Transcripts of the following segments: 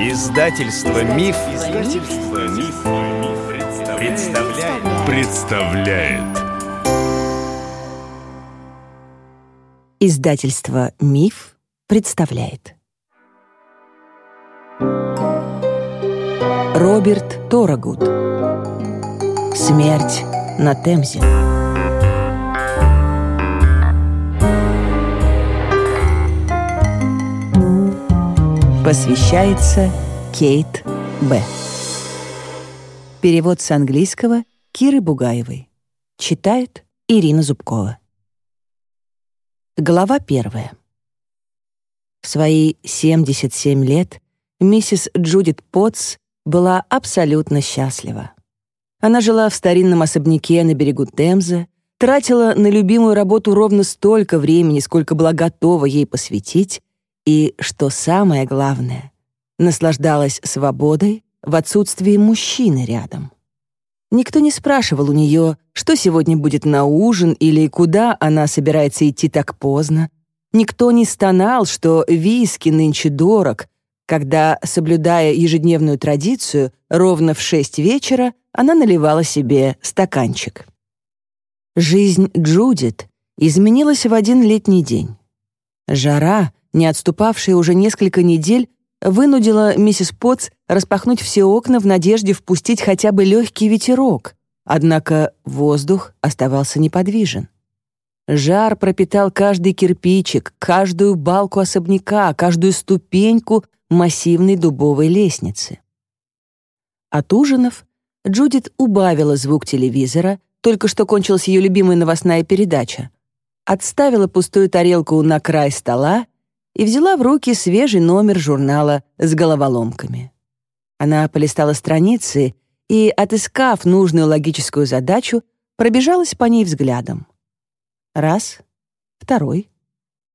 Издательство Миф, Издательство Миф, представляет. представляет. Издательство Миф представляет. Роберт Торагуд. Смерть на Темзе. Посвящается Кейт Б. Перевод с английского Киры Бугаевой. Читает Ирина Зубкова. Глава первая. В свои 77 лет миссис Джудит Потс была абсолютно счастлива. Она жила в старинном особняке на берегу Темзы, тратила на любимую работу ровно столько времени, сколько была готова ей посвятить, и, что самое главное, наслаждалась свободой в отсутствии мужчины рядом. Никто не спрашивал у нее, что сегодня будет на ужин или куда она собирается идти так поздно. Никто не стонал, что виски нынче дорог, когда, соблюдая ежедневную традицию, ровно в шесть вечера она наливала себе стаканчик. Жизнь Джудит изменилась в один летний день. Жара — не отступавшая уже несколько недель, вынудила миссис Потц распахнуть все окна в надежде впустить хотя бы легкий ветерок, однако воздух оставался неподвижен. Жар пропитал каждый кирпичик, каждую балку особняка, каждую ступеньку массивной дубовой лестницы. От ужинов Джудит убавила звук телевизора, только что кончилась ее любимая новостная передача, отставила пустую тарелку на край стола и взяла в руки свежий номер журнала с головоломками. Она полистала страницы и, отыскав нужную логическую задачу, пробежалась по ней взглядом. Раз, второй.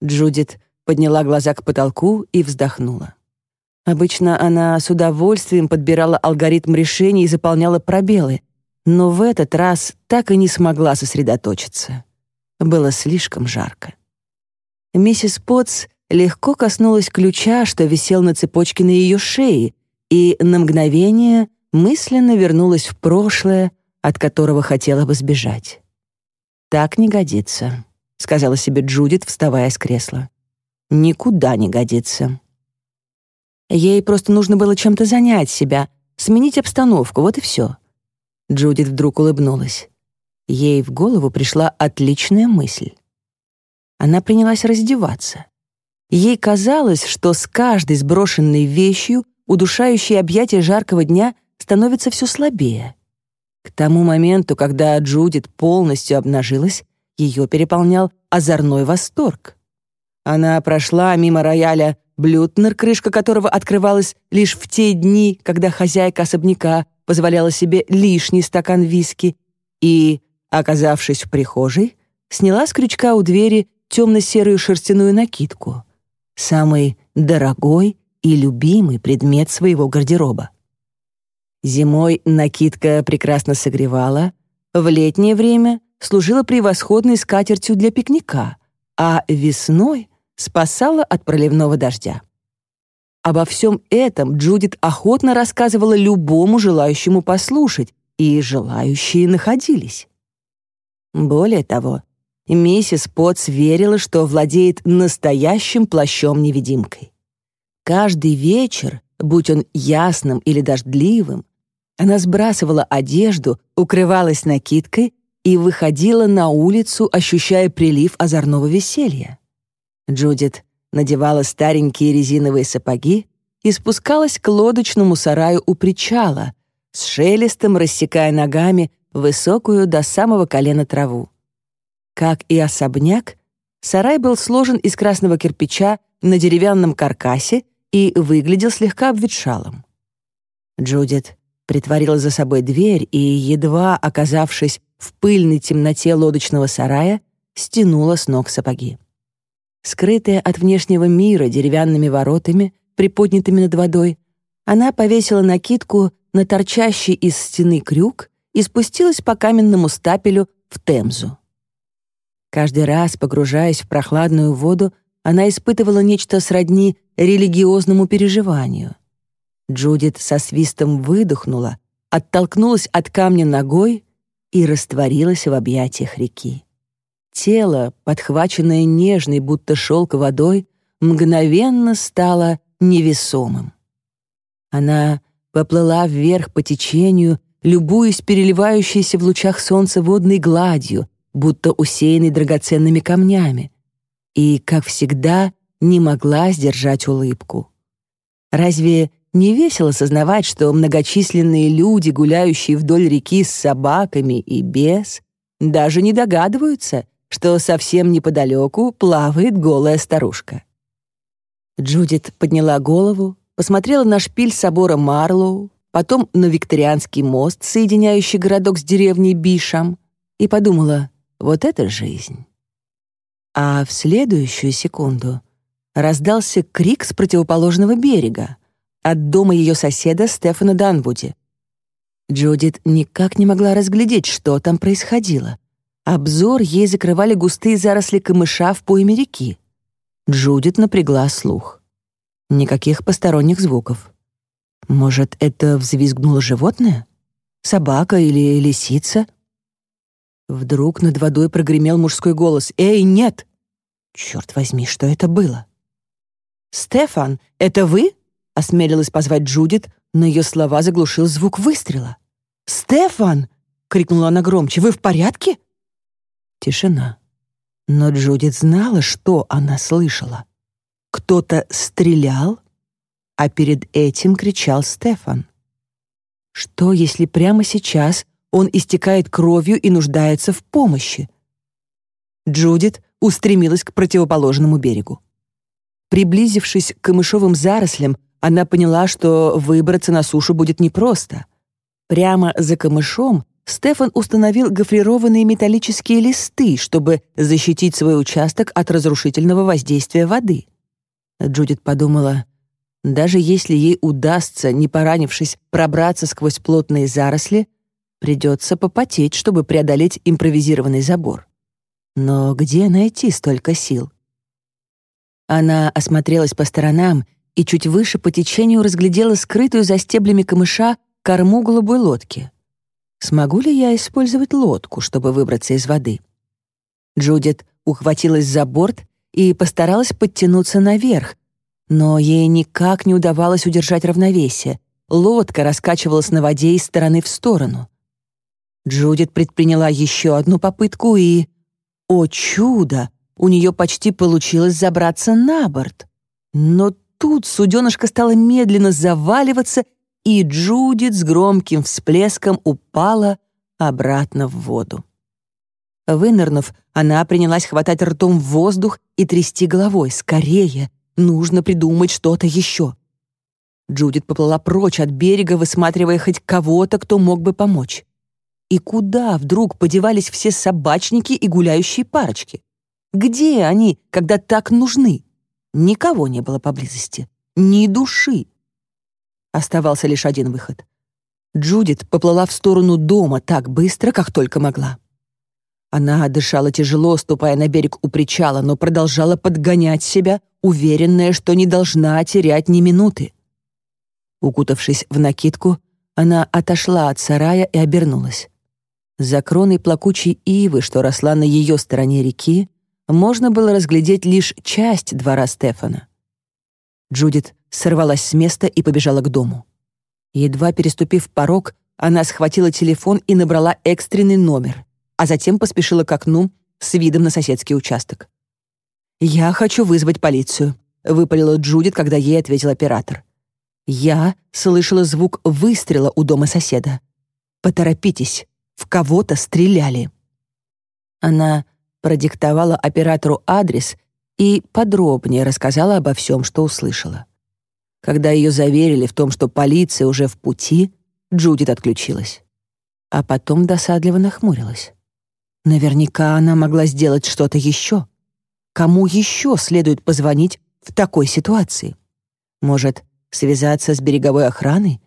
Джудит подняла глаза к потолку и вздохнула. Обычно она с удовольствием подбирала алгоритм решений и заполняла пробелы, но в этот раз так и не смогла сосредоточиться. Было слишком жарко. Миссис Потс легко коснулась ключа, что висел на цепочке на ее шее, и на мгновение мысленно вернулась в прошлое, от которого хотела бы сбежать. «Так не годится», — сказала себе Джудит, вставая с кресла. «Никуда не годится». Ей просто нужно было чем-то занять себя, сменить обстановку, вот и все. Джудит вдруг улыбнулась. Ей в голову пришла отличная мысль. Она принялась раздеваться. Ей казалось, что с каждой сброшенной вещью удушающее объятие жаркого дня становится все слабее. К тому моменту, когда Джудит полностью обнажилась, ее переполнял озорной восторг. Она прошла мимо рояля Блютнер, крышка которого открывалась лишь в те дни, когда хозяйка особняка позволяла себе лишний стакан виски, и, оказавшись в прихожей, сняла с крючка у двери темно-серую шерстяную накидку самый дорогой и любимый предмет своего гардероба. Зимой накидка прекрасно согревала, в летнее время служила превосходной скатертью для пикника, а весной спасала от проливного дождя. Обо всем этом Джудит охотно рассказывала любому желающему послушать, и желающие находились. Более того, миссис Потс верила, что владеет настоящим плащом-невидимкой. Каждый вечер, будь он ясным или дождливым, она сбрасывала одежду, укрывалась накидкой и выходила на улицу, ощущая прилив озорного веселья. Джудит надевала старенькие резиновые сапоги и спускалась к лодочному сараю у причала, с шелестом рассекая ногами высокую до самого колена траву. Как и особняк, сарай был сложен из красного кирпича на деревянном каркасе и выглядел слегка обветшалым. Джудит притворила за собой дверь и, едва оказавшись в пыльной темноте лодочного сарая, стянула с ног сапоги. Скрытая от внешнего мира деревянными воротами, приподнятыми над водой, она повесила накидку на торчащий из стены крюк и спустилась по каменному стапелю в Темзу. Каждый раз, погружаясь в прохладную воду, она испытывала нечто сродни религиозному переживанию. Джудит со свистом выдохнула, оттолкнулась от камня ногой и растворилась в объятиях реки. Тело, подхваченное нежной, будто шелк водой, мгновенно стало невесомым. Она поплыла вверх по течению, любуясь переливающейся в лучах солнца водной гладью, будто усеянной драгоценными камнями, и, как всегда, не могла сдержать улыбку. Разве не весело сознавать, что многочисленные люди, гуляющие вдоль реки с собаками и без, даже не догадываются, что совсем неподалеку плавает голая старушка. Джудит подняла голову, посмотрела на шпиль собора Марлоу, потом на Викторианский мост, соединяющий городок с деревней Бишам, и подумала, вот это жизнь. А в следующую секунду раздался крик с противоположного берега, от дома ее соседа Стефана Данвуди. Джудит никак не могла разглядеть, что там происходило. Обзор ей закрывали густые заросли камыша в пойме реки. Джудит напрягла слух. Никаких посторонних звуков. Может, это взвизгнуло животное? Собака или лисица? Вдруг над водой прогремел мужской голос. «Эй, нет!» Черт возьми, что это было? «Стефан, это вы?» — осмелилась позвать Джудит, но ее слова заглушил звук выстрела. «Стефан!» — крикнула она громче. «Вы в порядке?» Тишина. Но Джудит знала, что она слышала. Кто-то стрелял, а перед этим кричал Стефан. Что, если прямо сейчас он истекает кровью и нуждается в помощи? Джудит устремилась к противоположному берегу. Приблизившись к камышовым зарослям, она поняла, что выбраться на сушу будет непросто. Прямо за камышом Стефан установил гофрированные металлические листы, чтобы защитить свой участок от разрушительного воздействия воды. Джудит подумала, даже если ей удастся, не поранившись, пробраться сквозь плотные заросли, придется попотеть, чтобы преодолеть импровизированный забор. Но где найти столько сил? Она осмотрелась по сторонам и чуть выше по течению разглядела скрытую за стеблями камыша корму голубой лодки — Смогу ли я использовать лодку, чтобы выбраться из воды? Джудит ухватилась за борт и постаралась подтянуться наверх, но ей никак не удавалось удержать равновесие. Лодка раскачивалась на воде из стороны в сторону. Джудит предприняла еще одну попытку и... О чудо! У нее почти получилось забраться на борт. Но тут суденышко стало медленно заваливаться и Джудит с громким всплеском упала обратно в воду. Вынырнув, она принялась хватать ртом воздух и трясти головой. «Скорее! Нужно придумать что-то еще!» Джудит поплыла прочь от берега, высматривая хоть кого-то, кто мог бы помочь. И куда вдруг подевались все собачники и гуляющие парочки? Где они, когда так нужны? Никого не было поблизости. Ни души. Оставался лишь один выход. Джудит поплыла в сторону дома так быстро, как только могла. Она дышала тяжело, ступая на берег у причала, но продолжала подгонять себя, уверенная, что не должна терять ни минуты. Укутавшись в накидку, она отошла от сарая и обернулась. За кроной плакучей ивы, что росла на ее стороне реки, можно было разглядеть лишь часть двора Стефана. Джудит сорвалась с места и побежала к дому. Едва переступив порог, она схватила телефон и набрала экстренный номер, а затем поспешила к окну с видом на соседский участок. «Я хочу вызвать полицию», — выпалила Джудит, когда ей ответил оператор. «Я слышала звук выстрела у дома соседа. Поторопитесь, в кого-то стреляли». Она продиктовала оператору адрес и подробнее рассказала обо всем, что услышала. Когда ее заверили в том, что полиция уже в пути, Джудит отключилась. А потом досадливо нахмурилась. Наверняка она могла сделать что-то еще. Кому еще следует позвонить в такой ситуации? Может, связаться с береговой охраной?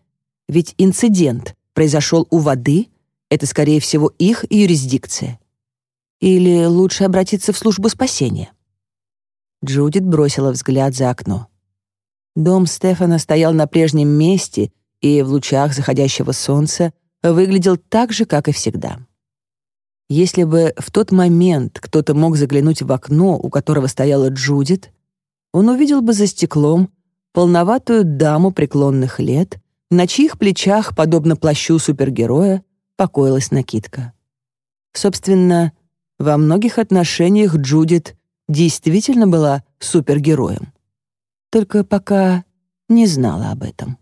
Ведь инцидент произошел у воды, это, скорее всего, их юрисдикция. Или лучше обратиться в службу спасения? Джудит бросила взгляд за окно. Дом Стефана стоял на прежнем месте и в лучах заходящего солнца выглядел так же, как и всегда. Если бы в тот момент кто-то мог заглянуть в окно, у которого стояла Джудит, он увидел бы за стеклом полноватую даму преклонных лет, на чьих плечах, подобно плащу супергероя, покоилась накидка. Собственно, во многих отношениях Джудит действительно была супергероем. Только пока не знала об этом.